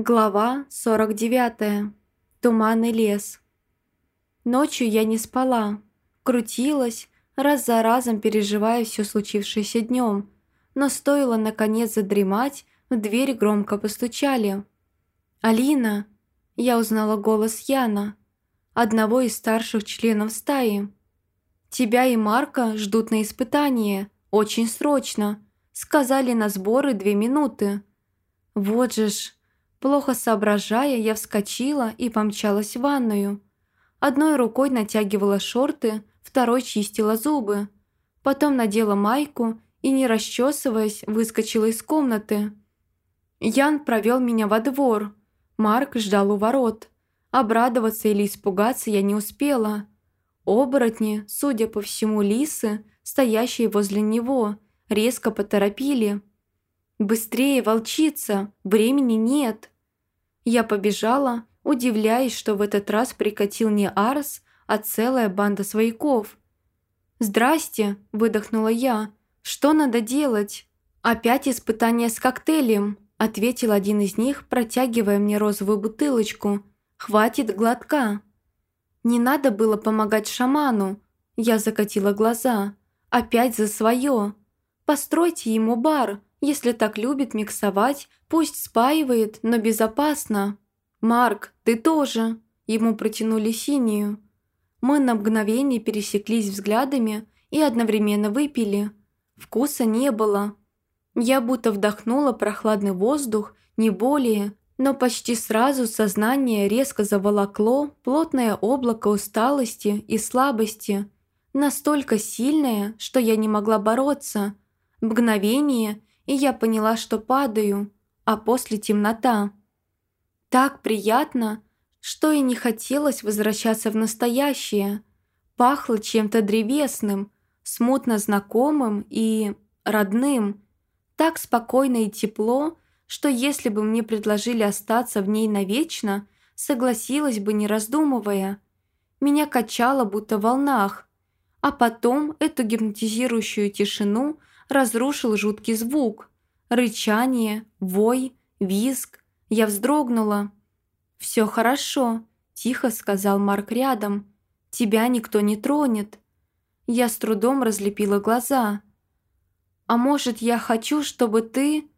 Глава 49. Туманный лес. Ночью я не спала, крутилась, раз за разом переживая все случившееся днем, но стоило наконец задремать, в дверь громко постучали. «Алина!» Я узнала голос Яна, одного из старших членов стаи. «Тебя и Марка ждут на испытание, очень срочно. Сказали на сборы две минуты». «Вот же ж!» Плохо соображая, я вскочила и помчалась в ванную. Одной рукой натягивала шорты, второй чистила зубы. Потом надела майку и, не расчесываясь, выскочила из комнаты. Ян провел меня во двор. Марк ждал у ворот. Обрадоваться или испугаться я не успела. Оборотни, судя по всему лисы, стоящие возле него, резко поторопили – «Быстрее, волчица! Времени нет!» Я побежала, удивляясь, что в этот раз прикатил не Арс, а целая банда свояков. «Здрасте!» – выдохнула я. «Что надо делать?» «Опять испытание с коктейлем», – ответил один из них, протягивая мне розовую бутылочку. «Хватит глотка». «Не надо было помогать шаману», – я закатила глаза. «Опять за свое. Постройте ему бар, если так любит миксовать, пусть спаивает, но безопасно. «Марк, ты тоже!» Ему протянули синюю. Мы на мгновение пересеклись взглядами и одновременно выпили. Вкуса не было. Я будто вдохнула прохладный воздух, не более, но почти сразу сознание резко заволокло плотное облако усталости и слабости, настолько сильное, что я не могла бороться. Мгновение, и я поняла, что падаю, а после темнота. Так приятно, что и не хотелось возвращаться в настоящее. Пахло чем-то древесным, смутно знакомым и родным. Так спокойно и тепло, что если бы мне предложили остаться в ней навечно, согласилась бы, не раздумывая. Меня качало, будто в волнах. А потом эту гипнотизирующую тишину разрушил жуткий звук. Рычание, вой, визг. Я вздрогнула. «Все хорошо», – тихо сказал Марк рядом. «Тебя никто не тронет». Я с трудом разлепила глаза. «А может, я хочу, чтобы ты...»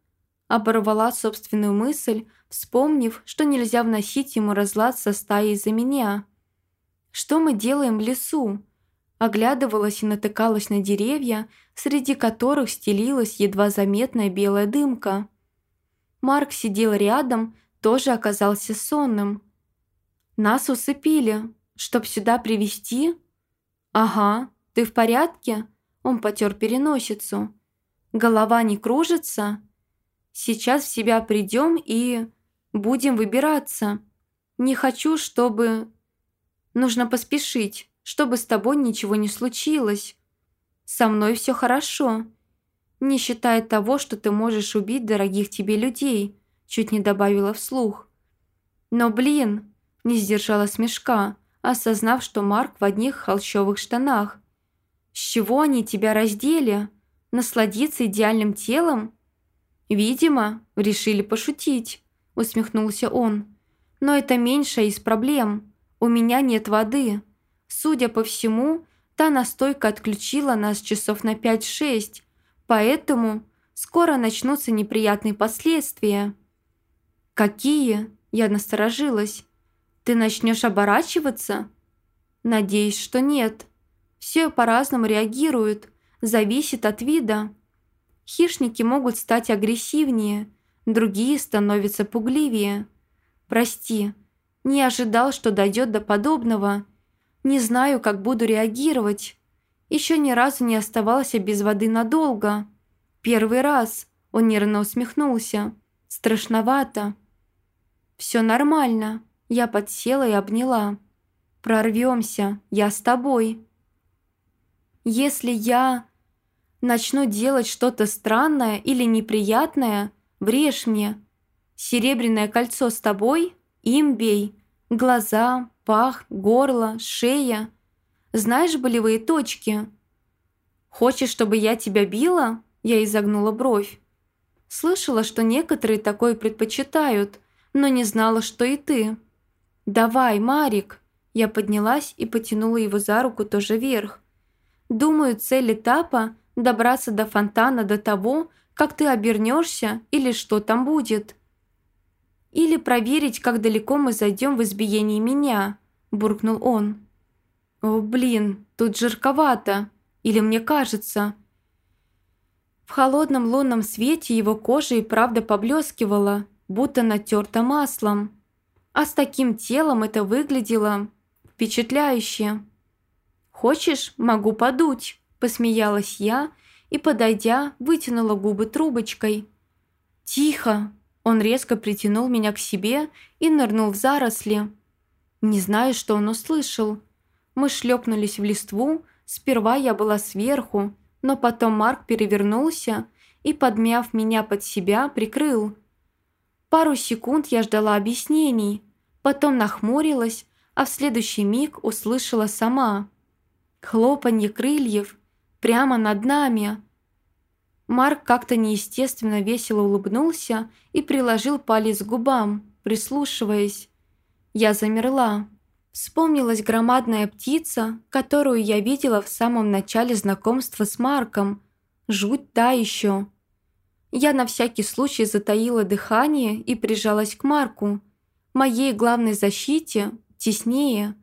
Оборвала собственную мысль, вспомнив, что нельзя вносить ему разлад со стаей из-за меня. «Что мы делаем в лесу?» Оглядывалась и натыкалась на деревья, среди которых стелилась едва заметная белая дымка. Марк сидел рядом, тоже оказался сонным. «Нас усыпили, чтоб сюда привести «Ага, ты в порядке?» Он потер переносицу. «Голова не кружится?» «Сейчас в себя придем и... будем выбираться. Не хочу, чтобы...» «Нужно поспешить» чтобы с тобой ничего не случилось. Со мной все хорошо. Не считая того, что ты можешь убить дорогих тебе людей», чуть не добавила вслух. «Но, блин!» – не сдержала смешка, осознав, что Марк в одних холщовых штанах. «С чего они тебя раздели? Насладиться идеальным телом?» «Видимо, решили пошутить», – усмехнулся он. «Но это меньшая из проблем. У меня нет воды». Судя по всему, та настойка отключила нас часов на 5-6, поэтому скоро начнутся неприятные последствия. «Какие?» – я насторожилась. «Ты начнешь оборачиваться?» «Надеюсь, что нет. Все по-разному реагируют, зависит от вида. Хищники могут стать агрессивнее, другие становятся пугливее. Прости, не ожидал, что дойдет до подобного» Не знаю, как буду реагировать. Еще ни разу не оставался без воды надолго. Первый раз. Он нервно усмехнулся. Страшновато. Все нормально. Я подсела и обняла. Прорвемся. Я с тобой. Если я начну делать что-то странное или неприятное, врежь мне. Серебряное кольцо с тобой, им бей. Глаза, пах, горло, шея. Знаешь болевые точки? Хочешь, чтобы я тебя била? Я изогнула бровь. Слышала, что некоторые такое предпочитают, но не знала, что и ты. Давай, Марик!» Я поднялась и потянула его за руку тоже вверх. «Думаю, цель этапа – добраться до фонтана до того, как ты обернешься или что там будет. Или проверить, как далеко мы зайдем в избиении меня», – буркнул он. «О, блин, тут жарковато. Или мне кажется?» В холодном лунном свете его кожа и правда поблескивала, будто натерта маслом. А с таким телом это выглядело впечатляюще. «Хочешь, могу подуть», – посмеялась я и, подойдя, вытянула губы трубочкой. «Тихо!» Он резко притянул меня к себе и нырнул в заросли. Не знаю, что он услышал. Мы шлепнулись в листву, сперва я была сверху, но потом Марк перевернулся и, подмяв меня под себя, прикрыл. Пару секунд я ждала объяснений, потом нахмурилась, а в следующий миг услышала сама. Хлопанье крыльев прямо над нами. Марк как-то неестественно весело улыбнулся и приложил палец к губам, прислушиваясь. Я замерла. Вспомнилась громадная птица, которую я видела в самом начале знакомства с Марком. Жуть та еще. Я на всякий случай затаила дыхание и прижалась к Марку. Моей главной защите теснее.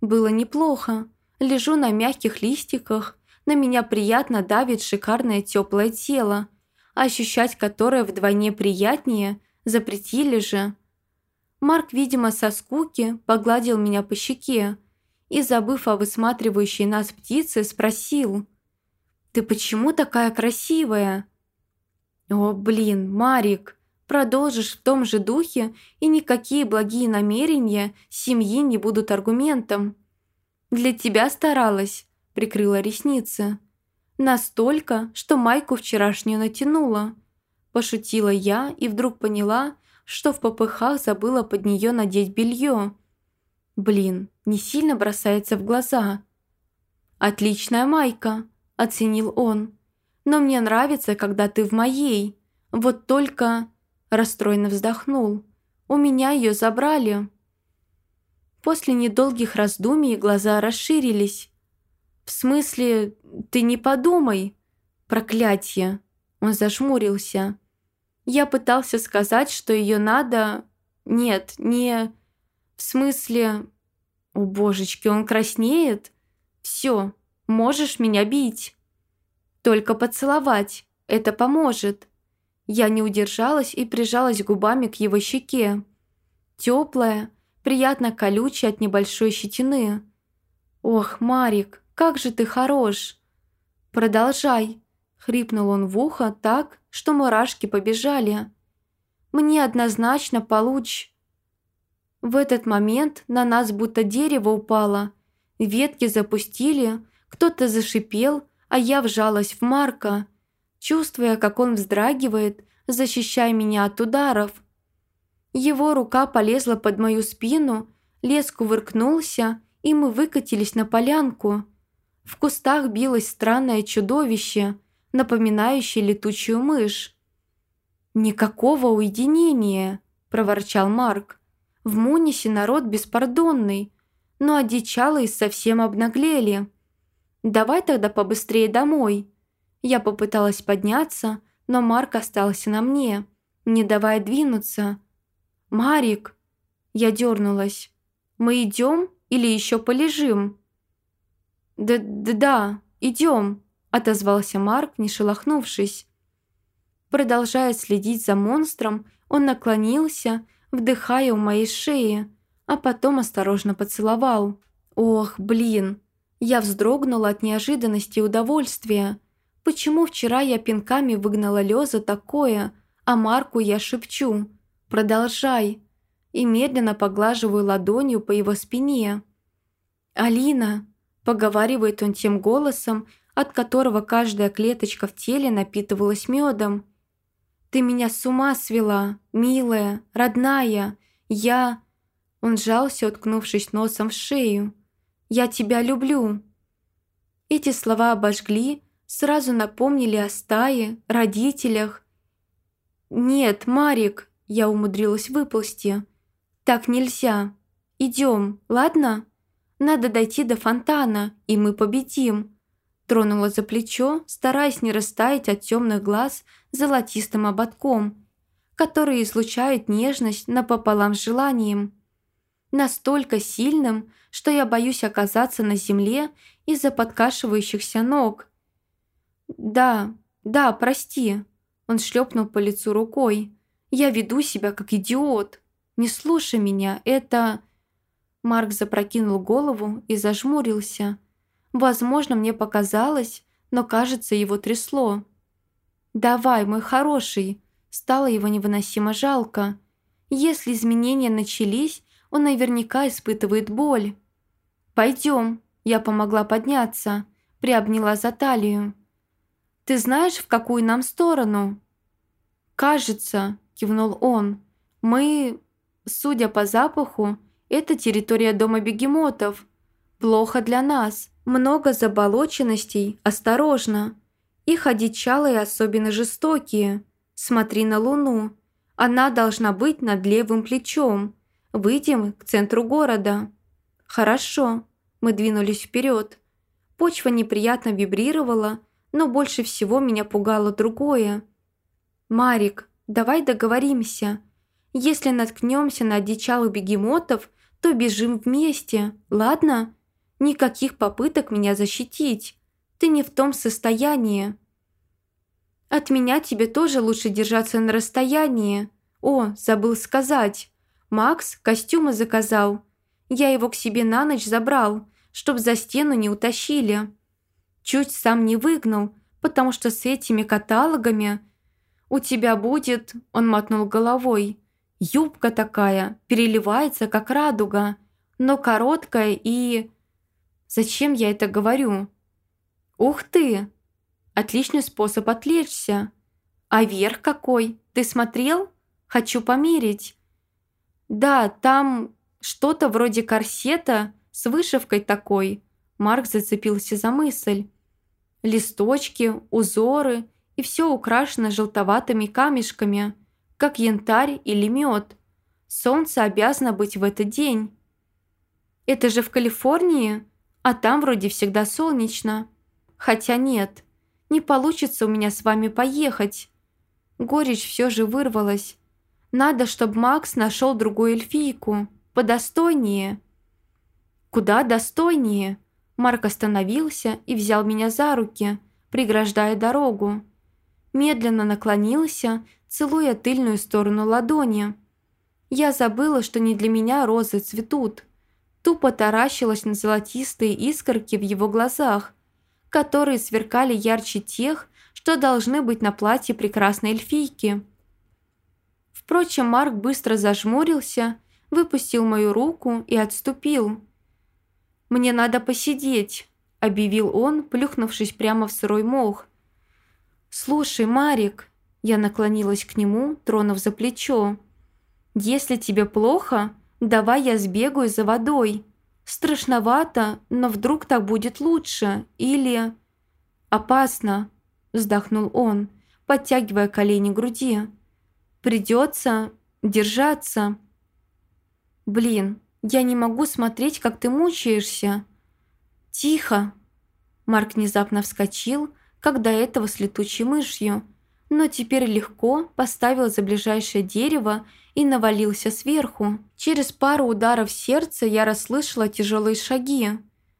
Было неплохо. Лежу на мягких листиках, на меня приятно давит шикарное теплое тело, ощущать которое вдвойне приятнее, запретили же. Марк, видимо, со скуки погладил меня по щеке и, забыв о высматривающей нас птице, спросил «Ты почему такая красивая?» «О, блин, Марик, продолжишь в том же духе, и никакие благие намерения семьи не будут аргументом. Для тебя старалась», — прикрыла ресницы. «Настолько, что майку вчерашнюю натянула». Пошутила я и вдруг поняла, что в попыхах забыла под нее надеть белье. Блин, не сильно бросается в глаза. «Отличная майка», – оценил он. «Но мне нравится, когда ты в моей. Вот только...» – расстроенно вздохнул. «У меня ее забрали». После недолгих раздумий глаза расширились. «В смысле, ты не подумай?» «Проклятье!» Он зажмурился. Я пытался сказать, что ее надо... Нет, не... В смысле... О, божечки, он краснеет? Все, можешь меня бить. Только поцеловать, это поможет. Я не удержалась и прижалась губами к его щеке. Теплая, приятно колючая от небольшой щетины. «Ох, Марик, как же ты хорош!» «Продолжай!» – хрипнул он в ухо так, что мурашки побежали. «Мне однозначно получ...» В этот момент на нас будто дерево упало. Ветки запустили, кто-то зашипел, а я вжалась в Марка, чувствуя, как он вздрагивает, защищая меня от ударов. Его рука полезла под мою спину, лес кувыркнулся, и мы выкатились на полянку. В кустах билось странное чудовище – напоминающий летучую мышь. «Никакого уединения», – проворчал Марк. «В Мунисе народ беспардонный, но одичалые совсем обнаглели. Давай тогда побыстрее домой». Я попыталась подняться, но Марк остался на мне, не давая двинуться. «Марик!» Я дернулась. «Мы идем или еще полежим?» «Да-да-да, идем», – отозвался Марк, не шелохнувшись. Продолжая следить за монстром, он наклонился, вдыхая у моей шеи, а потом осторожно поцеловал. «Ох, блин!» Я вздрогнула от неожиданности и удовольствия. Почему вчера я пинками выгнала Лёза такое, а Марку я шепчу «Продолжай!» и медленно поглаживаю ладонью по его спине. «Алина!» – поговаривает он тем голосом, от которого каждая клеточка в теле напитывалась медом. «Ты меня с ума свела, милая, родная, я...» Он сжался, уткнувшись носом в шею. «Я тебя люблю». Эти слова обожгли, сразу напомнили о стае, родителях. «Нет, Марик», я умудрилась выползти. «Так нельзя. Идем, ладно? Надо дойти до фонтана, и мы победим». Тронула за плечо, стараясь не растаять от темных глаз золотистым ободком, который излучает нежность напополам с желанием. Настолько сильным, что я боюсь оказаться на земле из-за подкашивающихся ног. «Да, да, прости», – он шлепнул по лицу рукой. «Я веду себя как идиот. Не слушай меня, это...» Марк запрокинул голову и зажмурился. Возможно, мне показалось, но, кажется, его трясло. «Давай, мой хороший!» Стало его невыносимо жалко. Если изменения начались, он наверняка испытывает боль. «Пойдем», – я помогла подняться, приобняла за талию. «Ты знаешь, в какую нам сторону?» «Кажется», – кивнул он, – «мы, судя по запаху, это территория дома бегемотов. Плохо для нас, много заболоченностей, осторожно. Их одичалые особенно жестокие. Смотри на луну. Она должна быть над левым плечом. Выйдем к центру города». «Хорошо». Мы двинулись вперед. Почва неприятно вибрировала, но больше всего меня пугало другое. «Марик, давай договоримся. Если наткнемся на одичалых бегемотов, то бежим вместе, ладно? Никаких попыток меня защитить. Ты не в том состоянии». «От меня тебе тоже лучше держаться на расстоянии. О, забыл сказать. Макс костюмы заказал. Я его к себе на ночь забрал, чтоб за стену не утащили. Чуть сам не выгнал, потому что с этими каталогами у тебя будет, он мотнул головой, юбка такая, переливается, как радуга, но короткая и... Зачем я это говорю? Ух ты! Отличный способ отвлечься. А верх какой? Ты смотрел? Хочу померить. «Да, там что-то вроде корсета с вышивкой такой». Марк зацепился за мысль. Листочки, узоры и все украшено желтоватыми камешками, как янтарь или мед. Солнце обязано быть в этот день. Это же в Калифорнии, а там вроде всегда солнечно. Хотя нет, не получится у меня с вами поехать. Горечь все же вырвалась. Надо, чтобы Макс нашел другую эльфийку, подостойнее». «Куда достойнее?» Марк остановился и взял меня за руки, преграждая дорогу. Медленно наклонился, целуя тыльную сторону ладони. Я забыла, что не для меня розы цветут. Тупо таращилась на золотистые искорки в его глазах, которые сверкали ярче тех, что должны быть на платье прекрасной эльфийки. Впрочем, Марк быстро зажмурился, выпустил мою руку и отступил. «Мне надо посидеть», – объявил он, плюхнувшись прямо в сырой мох. «Слушай, Марик», – я наклонилась к нему, тронув за плечо. «Если тебе плохо, давай я сбегаю за водой. Страшновато, но вдруг так будет лучше. Или...» «Опасно», – вздохнул он, подтягивая колени к груди. Придется держаться. Блин, я не могу смотреть, как ты мучаешься. Тихо. Марк внезапно вскочил, как до этого с летучей мышью, но теперь легко поставил за ближайшее дерево и навалился сверху. Через пару ударов сердца я расслышала тяжелые шаги.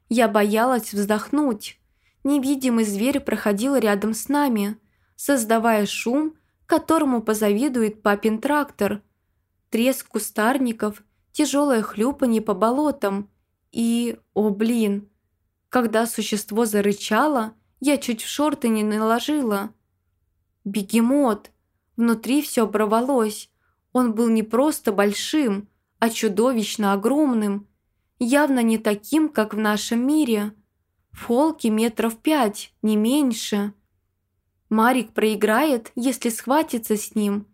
Я боялась вздохнуть. Невидимый зверь проходил рядом с нами, создавая шум которому позавидует папин трактор. Треск кустарников, тяжелое хлюпанье по болотам и, о блин, когда существо зарычало, я чуть в шорты не наложила. Бегемот! Внутри все оборвалось. Он был не просто большим, а чудовищно огромным. Явно не таким, как в нашем мире. В холке метров пять, не меньше. Марик проиграет, если схватится с ним.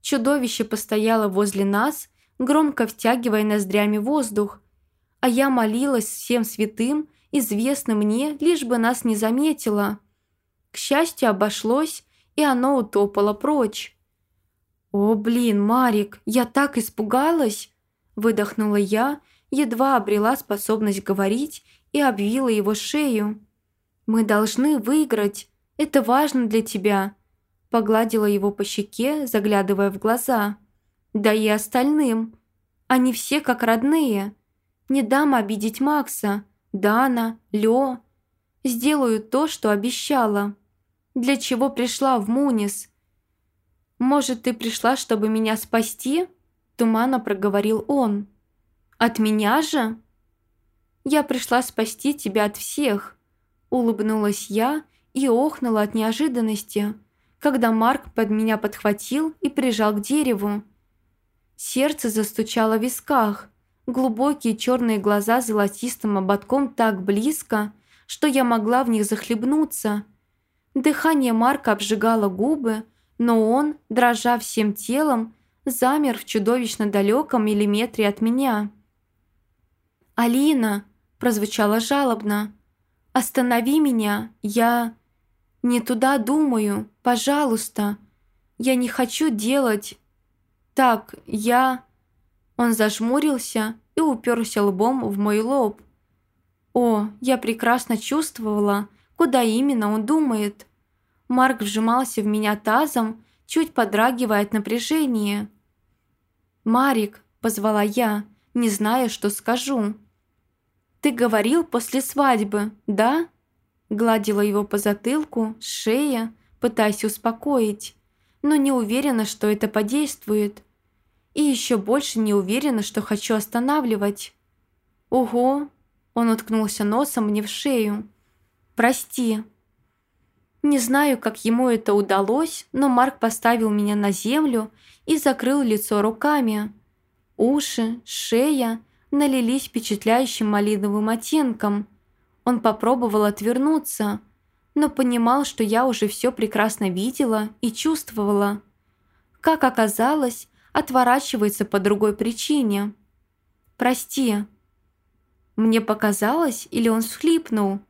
Чудовище постояло возле нас, громко втягивая ноздрями воздух, а я молилась всем святым, известным мне, лишь бы нас не заметило. К счастью, обошлось, и оно утопало прочь. «О, блин, Марик, я так испугалась!» Выдохнула я, едва обрела способность говорить и обвила его шею. «Мы должны выиграть. Это важно для тебя», Погладила его по щеке, заглядывая в глаза. «Да и остальным. Они все как родные. Не дам обидеть Макса, Дана, Лё. Сделаю то, что обещала. Для чего пришла в Мунис?» «Может, ты пришла, чтобы меня спасти?» Туманно проговорил он. «От меня же?» «Я пришла спасти тебя от всех», улыбнулась я и охнула от неожиданности когда Марк под меня подхватил и прижал к дереву. Сердце застучало в висках, глубокие черные глаза золотистым ободком так близко, что я могла в них захлебнуться. Дыхание Марка обжигало губы, но он, дрожа всем телом, замер в чудовищно далеком миллиметре от меня. «Алина!» – прозвучало жалобно. «Останови меня! Я...» «Не туда думаю, пожалуйста. Я не хочу делать...» «Так, я...» Он зажмурился и уперся лбом в мой лоб. О, я прекрасно чувствовала, куда именно он думает. Марк вжимался в меня тазом, чуть подрагивая от напряжения. «Марик», — позвала я, не зная, что скажу. «Ты говорил после свадьбы, да?» Гладила его по затылку, шее, пытаясь успокоить, но не уверена, что это подействует. И еще больше не уверена, что хочу останавливать. «Ого!» Он уткнулся носом мне в шею. «Прости». Не знаю, как ему это удалось, но Марк поставил меня на землю и закрыл лицо руками. Уши, шея налились впечатляющим малиновым оттенком – он попробовал отвернуться, но понимал, что я уже все прекрасно видела и чувствовала. Как оказалось, отворачивается по другой причине. «Прости». Мне показалось, или он всхлипнул.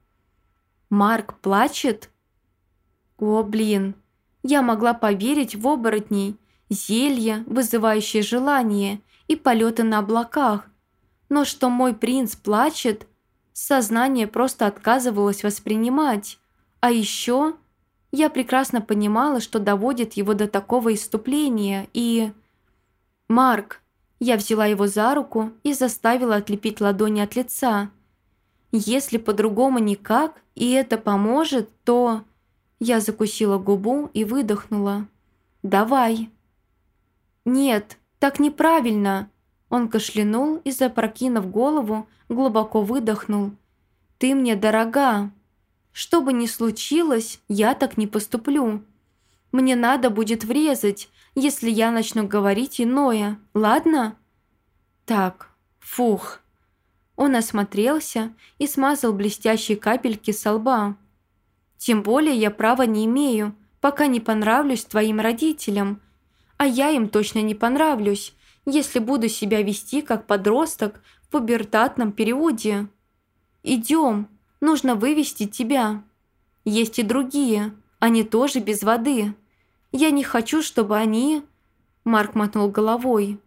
«Марк плачет?» «О, блин, я могла поверить в оборотней, зелье, вызывающее желание, и полеты на облаках. Но что мой принц плачет, сознание просто отказывалось воспринимать. А еще я прекрасно понимала, что доводит его до такого иступления, и... «Марк!» Я взяла его за руку и заставила отлепить ладони от лица. «Если по-другому никак, и это поможет, то...» Я закусила губу и выдохнула. «Давай». «Нет, так неправильно!» Он кашлянул и, запрокинув голову, глубоко выдохнул. «Ты мне дорога. Что бы ни случилось, я так не поступлю. Мне надо будет врезать, если я начну говорить иное, ладно?» «Так, фух». Он осмотрелся и смазал блестящие капельки со лба. «Тем более я права не имею, пока не понравлюсь твоим родителям. А я им точно не понравлюсь, если буду себя вести как подросток в пубертатном периоде. Идем, нужно вывести тебя. Есть и другие, они тоже без воды. Я не хочу, чтобы они...» Марк мотнул головой.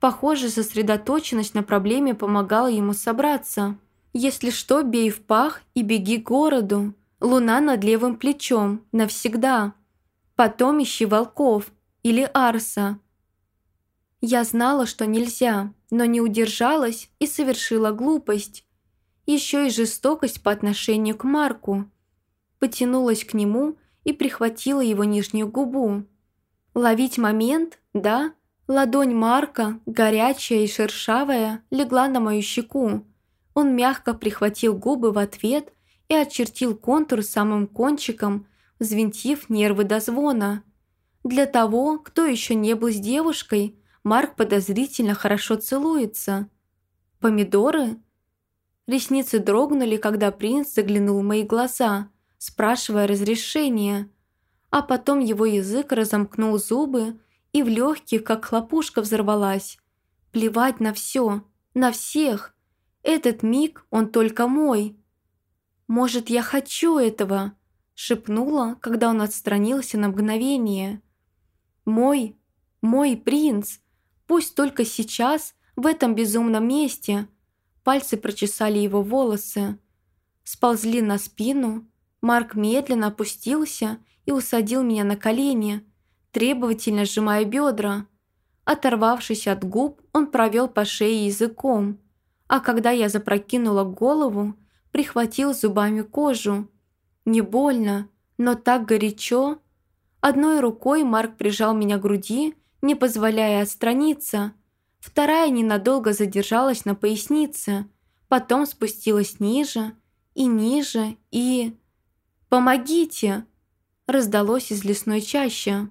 Похоже, сосредоточенность на проблеме помогала ему собраться. «Если что, бей в пах и беги к городу. Луна над левым плечом, навсегда. Потом ищи волков или Арса. Я знала, что нельзя, но не удержалась и совершила глупость. Еще и жестокость по отношению к Марку. Потянулась к нему и прихватила его нижнюю губу. Ловить момент, да? Ладонь Марка, горячая и шершавая, легла на мою щеку. Он мягко прихватил губы в ответ и очертил контур самым кончиком, взвинтив нервы до звона. Для того, кто еще не был с девушкой – Марк подозрительно хорошо целуется. Помидоры? Ресницы дрогнули, когда принц заглянул в мои глаза, спрашивая разрешения. А потом его язык разомкнул зубы, и в легких, как хлопушка, взорвалась. Плевать на все, на всех. Этот миг, он только мой. «Может, я хочу этого?» шепнула, когда он отстранился на мгновение. «Мой Мой принц! Пусть только сейчас, в этом безумном месте. Пальцы прочесали его волосы. Сползли на спину. Марк медленно опустился и усадил меня на колени, требовательно сжимая бедра. Оторвавшись от губ, он провел по шее языком, а когда я запрокинула голову, прихватил зубами кожу. Не больно, но так горячо. Одной рукой Марк прижал меня к груди, не позволяя отстраниться. Вторая ненадолго задержалась на пояснице, потом спустилась ниже и ниже и... «Помогите!» раздалось из лесной чащи.